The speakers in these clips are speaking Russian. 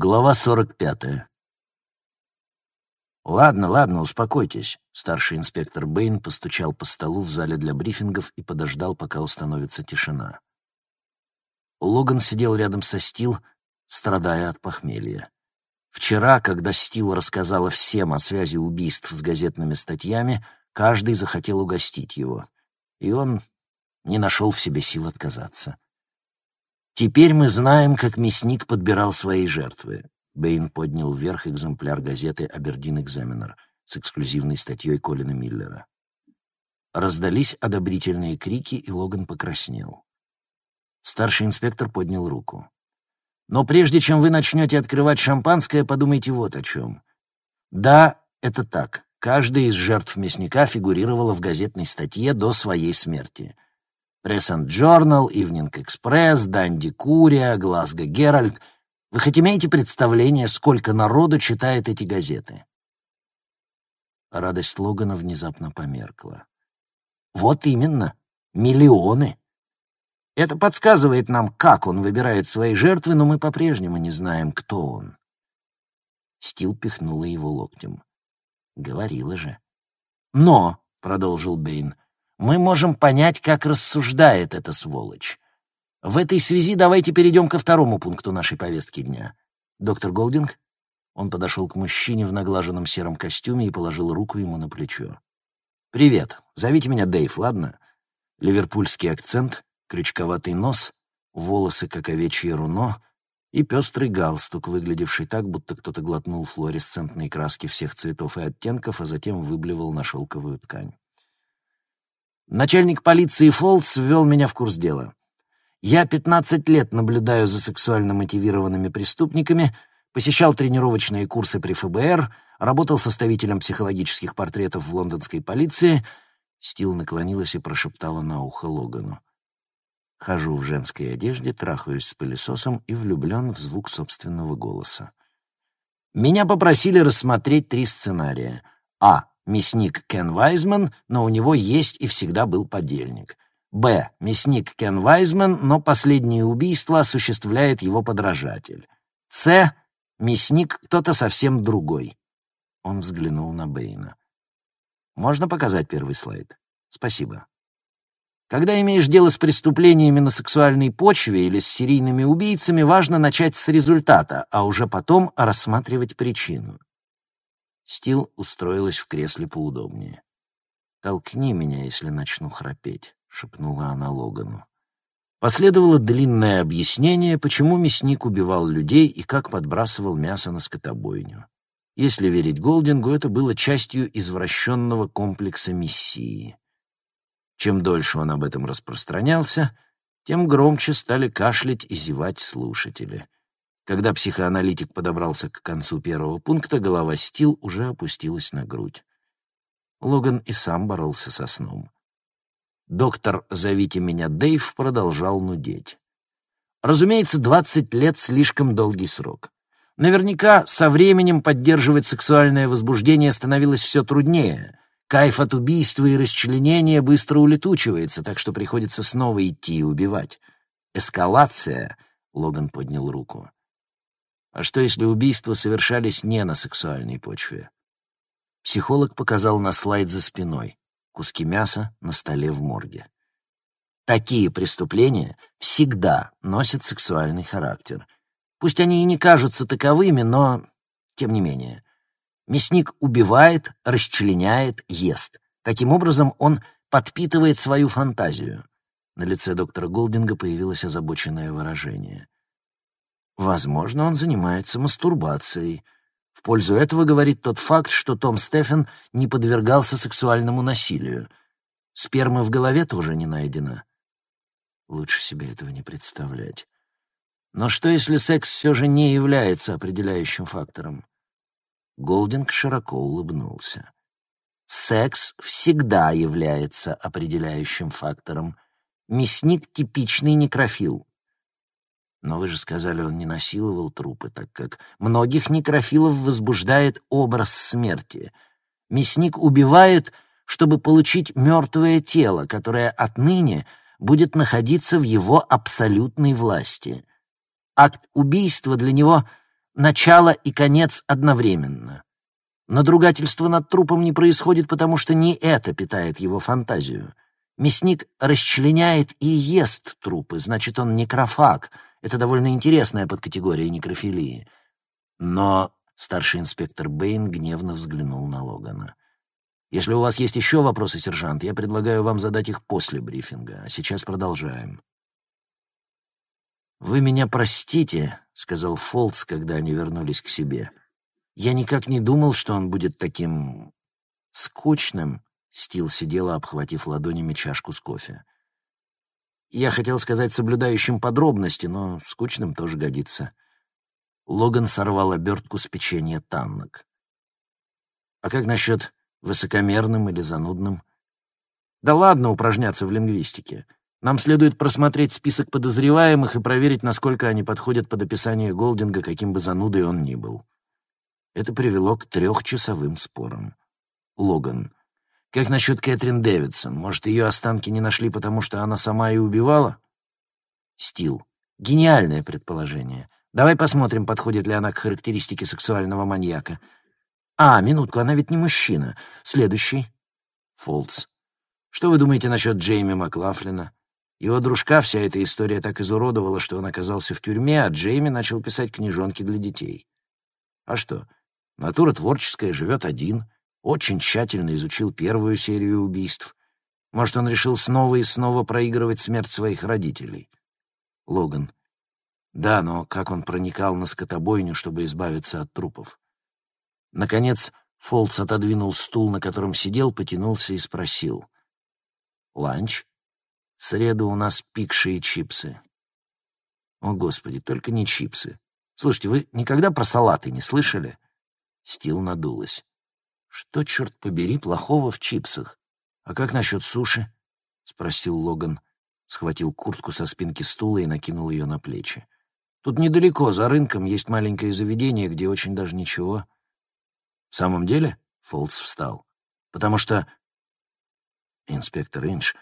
Глава сорок пятая. «Ладно, ладно, успокойтесь». Старший инспектор Бэйн постучал по столу в зале для брифингов и подождал, пока установится тишина. Логан сидел рядом со Стил, страдая от похмелья. Вчера, когда Стил рассказала всем о связи убийств с газетными статьями, каждый захотел угостить его, и он не нашел в себе сил отказаться. Теперь мы знаем, как мясник подбирал свои жертвы. Бэйн поднял вверх экземпляр газеты «Абердин Экзаменер» с эксклюзивной статьей Колина Миллера. Раздались одобрительные крики, и Логан покраснел. Старший инспектор поднял руку. «Но прежде чем вы начнете открывать шампанское, подумайте вот о чем. Да, это так. Каждая из жертв мясника фигурировала в газетной статье до своей смерти — Пресс-энд Джорнал, Ивнинг Экспресс, Данди Курьер, Глазго Геральд. Вы хоть имеете представление, сколько народу читает эти газеты?» Радость Логана внезапно померкла. «Вот именно. Миллионы. Это подсказывает нам, как он выбирает свои жертвы, но мы по-прежнему не знаем, кто он». Стил пихнула его локтем. «Говорила же». «Но», — продолжил Бэйн, — мы можем понять, как рассуждает эта сволочь. В этой связи давайте перейдем ко второму пункту нашей повестки дня. Доктор Голдинг? Он подошел к мужчине в наглаженном сером костюме и положил руку ему на плечо. «Привет. Зовите меня Дэйв, ладно?» Ливерпульский акцент, крючковатый нос, волосы, как овечье руно, и пестрый галстук, выглядевший так, будто кто-то глотнул флуоресцентные краски всех цветов и оттенков, а затем выблевал на шелковую ткань. Начальник полиции Фолс ввел меня в курс дела. Я 15 лет наблюдаю за сексуально мотивированными преступниками, посещал тренировочные курсы при ФБР, работал составителем психологических портретов в лондонской полиции. Стил наклонилась и прошептала на ухо Логану. Хожу в женской одежде, трахаюсь с пылесосом и влюблен в звук собственного голоса. Меня попросили рассмотреть три сценария. А мясник Кен Вайзман, но у него есть и всегда был подельник. Б. Мясник Кен Вайзман, но последнее убийство осуществляет его подражатель. С. Мясник кто-то совсем другой. Он взглянул на Бэйна. «Можно показать первый слайд? Спасибо». Когда имеешь дело с преступлениями на сексуальной почве или с серийными убийцами, важно начать с результата, а уже потом рассматривать причину. Стил устроилась в кресле поудобнее. «Толкни меня, если начну храпеть», — шепнула она Логану. Последовало длинное объяснение, почему мясник убивал людей и как подбрасывал мясо на скотобойню. Если верить Голдингу, это было частью извращенного комплекса Мессии. Чем дольше он об этом распространялся, тем громче стали кашлять и зевать слушатели — когда психоаналитик подобрался к концу первого пункта, голова Стил уже опустилась на грудь. Логан и сам боролся со сном. Доктор «Зовите меня Дэйв» продолжал нудеть. Разумеется, 20 лет — слишком долгий срок. Наверняка со временем поддерживать сексуальное возбуждение становилось все труднее. Кайф от убийства и расчленения быстро улетучивается, так что приходится снова идти и убивать. Эскалация — Логан поднял руку. А что, если убийства совершались не на сексуальной почве? Психолог показал на слайд за спиной. Куски мяса на столе в морге. Такие преступления всегда носят сексуальный характер. Пусть они и не кажутся таковыми, но тем не менее. Мясник убивает, расчленяет, ест. Таким образом, он подпитывает свою фантазию. На лице доктора Голдинга появилось озабоченное выражение. Возможно, он занимается мастурбацией. В пользу этого говорит тот факт, что Том Стефен не подвергался сексуальному насилию. Спермы в голове тоже не найдено. Лучше себе этого не представлять. Но что, если секс все же не является определяющим фактором? Голдинг широко улыбнулся. Секс всегда является определяющим фактором. Мясник — типичный некрофил. Но вы же сказали, он не насиловал трупы, так как многих некрофилов возбуждает образ смерти. Мясник убивает, чтобы получить мертвое тело, которое отныне будет находиться в его абсолютной власти. Акт убийства для него начало и конец одновременно. Надругательство над трупом не происходит, потому что не это питает его фантазию. Мясник расчленяет и ест трупы, значит, он некрофаг. Это довольно интересная подкатегория некрофилии. Но старший инспектор Бэйн гневно взглянул на Логана. «Если у вас есть еще вопросы, сержант, я предлагаю вам задать их после брифинга. А сейчас продолжаем». «Вы меня простите», — сказал Фолтс, когда они вернулись к себе. «Я никак не думал, что он будет таким... скучным». Стил сидела, обхватив ладонями чашку с кофе. «Я хотел сказать соблюдающим подробности, но скучным тоже годится». Логан сорвал обертку с печенья таннок. «А как насчет высокомерным или занудным?» «Да ладно упражняться в лингвистике». Нам следует просмотреть список подозреваемых и проверить, насколько они подходят под описание Голдинга, каким бы занудой он ни был. Это привело к трехчасовым спорам. Логан. Как насчет Кэтрин Дэвидсон? Может, ее останки не нашли, потому что она сама и убивала? Стил. Гениальное предположение. Давай посмотрим, подходит ли она к характеристике сексуального маньяка. А, минутку, она ведь не мужчина. Следующий. Фолтс. Что вы думаете насчет Джейми Маклафлина? Его дружка вся эта история так изуродовала, что он оказался в тюрьме, а Джейми начал писать книжонки для детей. А что? Натура творческая, живет один, очень тщательно изучил первую серию убийств. Может, он решил снова и снова проигрывать смерть своих родителей. Логан. Да, но как он проникал на скотобойню, чтобы избавиться от трупов? Наконец, Фолтс отодвинул стул, на котором сидел, потянулся и спросил. «Ланч?» В среду у нас пикши и чипсы. О, Господи, только не чипсы. Слушайте, вы никогда про салаты не слышали? Стил надулась. Что, черт побери, плохого в чипсах? А как насчет суши? Спросил Логан. Схватил куртку со спинки стула и накинул ее на плечи. Тут недалеко, за рынком, есть маленькое заведение, где очень даже ничего. В самом деле? Фолтс встал. Потому что... Инспектор Инш,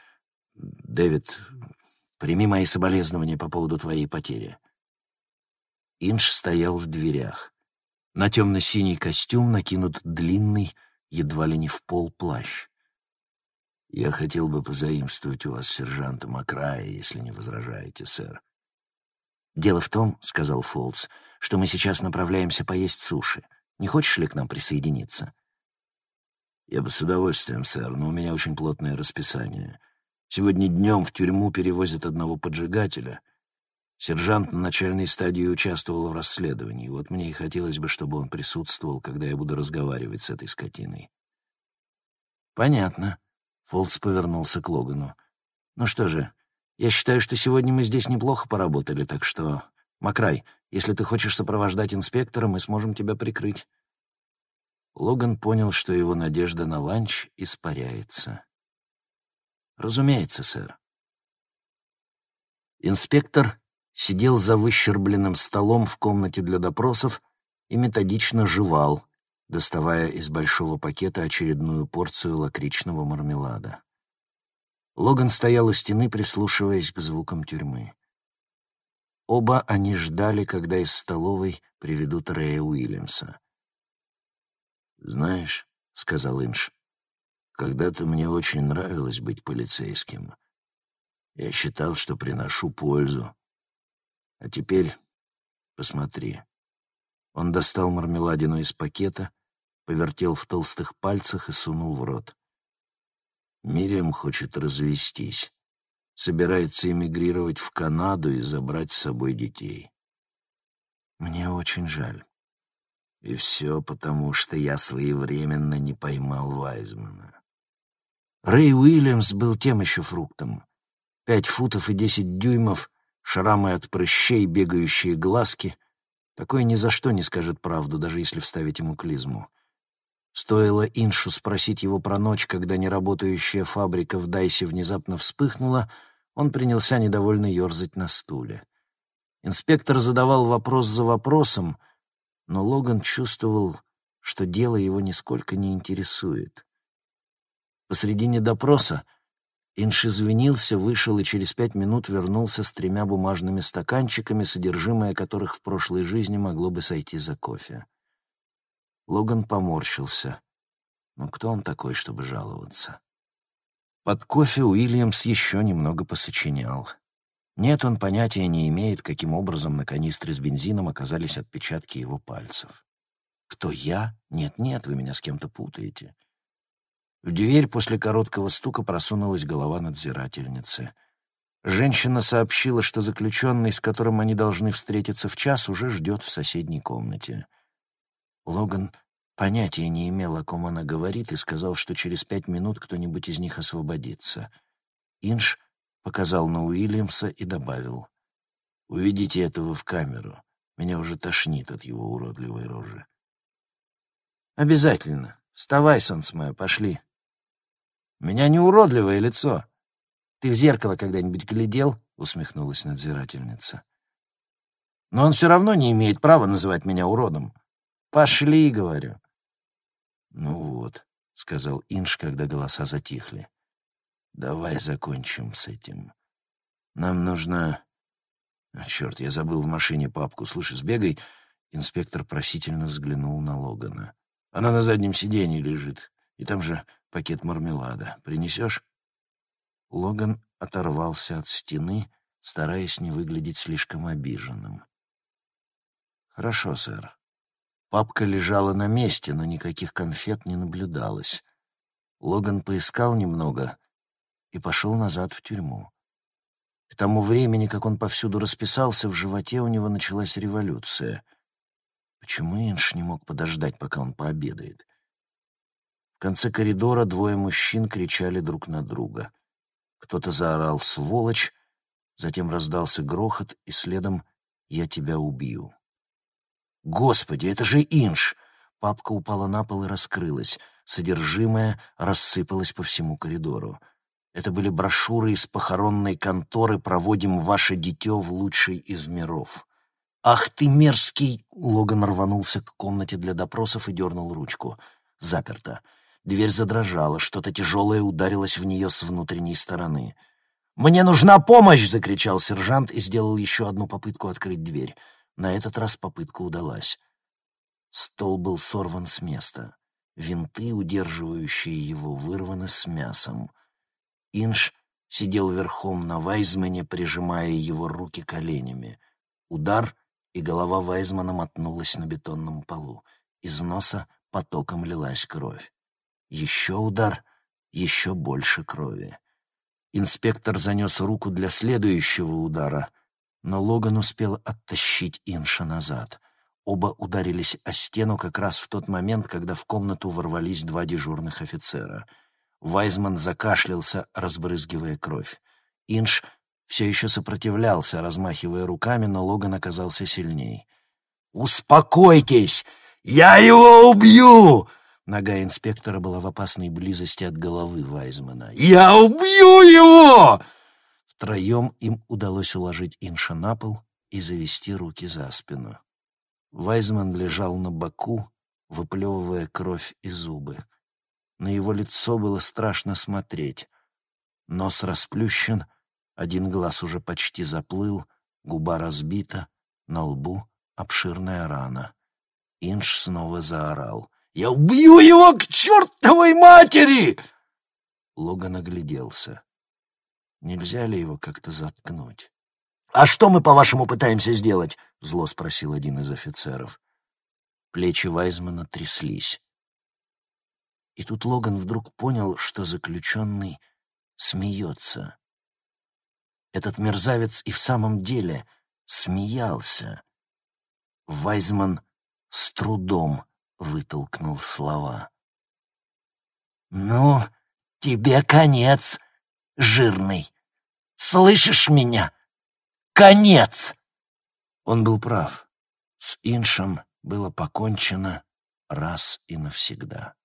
«Дэвид, прими мои соболезнования по поводу твоей потери». Инш стоял в дверях. На темно-синий костюм накинут длинный, едва ли не в пол плащ. «Я хотел бы позаимствовать у вас сержанта Макрая, если не возражаете, сэр». «Дело в том, — сказал Фолтс, — что мы сейчас направляемся поесть суши. Не хочешь ли к нам присоединиться?» «Я бы с удовольствием, сэр, но у меня очень плотное расписание. Сегодня днем в тюрьму перевозят одного поджигателя. Сержант на начальной стадии участвовал в расследовании. Вот мне и хотелось бы, чтобы он присутствовал, когда я буду разговаривать с этой скотиной. «Понятно», — Фолтс повернулся к Логану. «Ну что же, я считаю, что сегодня мы здесь неплохо поработали, так что, Макрай, если ты хочешь сопровождать инспектора, мы сможем тебя прикрыть». Логан понял, что его надежда на ланч испаряется. «Разумеется, сэр». Инспектор сидел за выщербленным столом в комнате для допросов и методично жевал, доставая из большого пакета очередную порцию лакричного мармелада. Логан стоял у стены, прислушиваясь к звукам тюрьмы. Оба они ждали, когда из столовой приведут Рэя Уильямса. «Знаешь», — сказал Инш, когда-то мне очень нравилось быть полицейским. Я считал, что приношу пользу. А теперь посмотри. Он достал мармеладину из пакета, повертел в толстых пальцах и сунул в рот. Мириам хочет развестись. Собирается эмигрировать в Канаду и забрать с собой детей. Мне очень жаль. И все потому, что я своевременно не поймал Вайзмана. Рэй Уильямс был тем еще фруктом. Пять футов и десять дюймов, шрамы от прыщей, бегающие глазки. Такой ни за что не скажет правду, даже если вставить ему клизму. Стоило Иншу спросить его про ночь, когда неработающая фабрика в Дайсе внезапно вспыхнула, он принялся недовольно ерзать на стуле. Инспектор задавал вопрос за вопросом, но Логан чувствовал, что дело его нисколько не интересует. Посредине допроса Инш извинился, вышел и через пять минут вернулся с тремя бумажными стаканчиками, содержимое которых в прошлой жизни могло бы сойти за кофе. Логан поморщился. Ну кто он такой, чтобы жаловаться? Под кофе Уильямс еще немного посочинял. Нет, он понятия не имеет, каким образом на канистре с бензином оказались отпечатки его пальцев. Кто я? Нет-нет, вы меня с кем-то путаете. В дверь после короткого стука просунулась голова надзирательницы. Женщина сообщила, что заключенный, с которым они должны встретиться в час, уже ждет в соседней комнате. Логан понятия не имел, о ком она говорит, и сказал, что через пять минут кто-нибудь из них освободится. Инш показал на Уильямса и добавил. «Уведите этого в камеру. Меня уже тошнит от его уродливой рожи». «Обязательно. Вставай, солнце мое, пошли». Меня не уродливое лицо. Ты в зеркало когда-нибудь глядел?» — усмехнулась надзирательница. «Но он все равно не имеет права называть меня уродом. Пошли, — говорю». «Ну вот», — сказал Инш, когда голоса затихли. «Давай закончим с этим. Нам нужно...» «Черт, я забыл в машине папку. Слушай, сбегай». Инспектор просительно взглянул на Логана. Она на заднем сиденье лежит, и там же пакет мармелада. Принесешь?» Логан оторвался от стены, стараясь не выглядеть слишком обиженным. «Хорошо, сэр». Папка лежала на месте, но никаких конфет не наблюдалось. Логан поискал немного и пошел назад в тюрьму. К тому времени, как он повсюду расписался, в животе у него началась революция — Почему Инш не мог подождать, пока он пообедает? В конце коридора двое мужчин кричали друг на друга. Кто-то заорал «сволочь», затем раздался грохот, и следом «я тебя убью». «Господи, это же Инш!» Папка упала на пол и раскрылась. Содержимое рассыпалось по всему коридору. Это были брошюры из похоронной конторы «Проводим ваше дитё в лучший из миров». «Ах ты мерзкий!» — Логан рванулся к комнате для допросов и дернул ручку. Заперто. Дверь задрожала, что-то тяжелое ударилось в нее с внутренней стороны. «Мне нужна помощь!» — закричал сержант и сделал еще одну попытку открыть дверь. На этот раз попытка удалась. Стол был сорван с места. Винты, удерживающие его, вырваны с мясом. Инш сидел верхом на Вайзмане, прижимая его руки коленями. Удар — и голова Вайзмана мотнулась на бетонном полу. Из носа потоком лилась кровь. Еще удар, еще больше крови. Инспектор занес руку для следующего удара, но Логан успел оттащить Инша назад. Оба ударились о стену как раз в тот момент, когда в комнату ворвались два дежурных офицера. Вайзман закашлялся, разбрызгивая кровь. Инш все еще сопротивлялся, размахивая руками, но Логан оказался сильней. «Успокойтесь! Я его убью!» Нога инспектора была в опасной близости от головы Вайзмана. «Я убью его!» Втроем им удалось уложить Инша на пол и завести руки за спину. Вайзман лежал на боку, выплевывая кровь и зубы. На его лицо было страшно смотреть. Нос расплющен — один глаз уже почти заплыл, губа разбита, на лбу обширная рана. Инш снова заорал. «Я убью его к чертовой матери!» Логан огляделся. Нельзя ли его как-то заткнуть? «А что мы, по-вашему, пытаемся сделать?» — зло спросил один из офицеров. Плечи Вайзмана тряслись. И тут Логан вдруг понял, что заключенный смеется. Этот мерзавец и в самом деле смеялся. Вайзман с трудом вытолкнул слова. «Ну, тебе конец, жирный. Слышишь меня? Конец!» Он был прав. С Иншем было покончено раз и навсегда.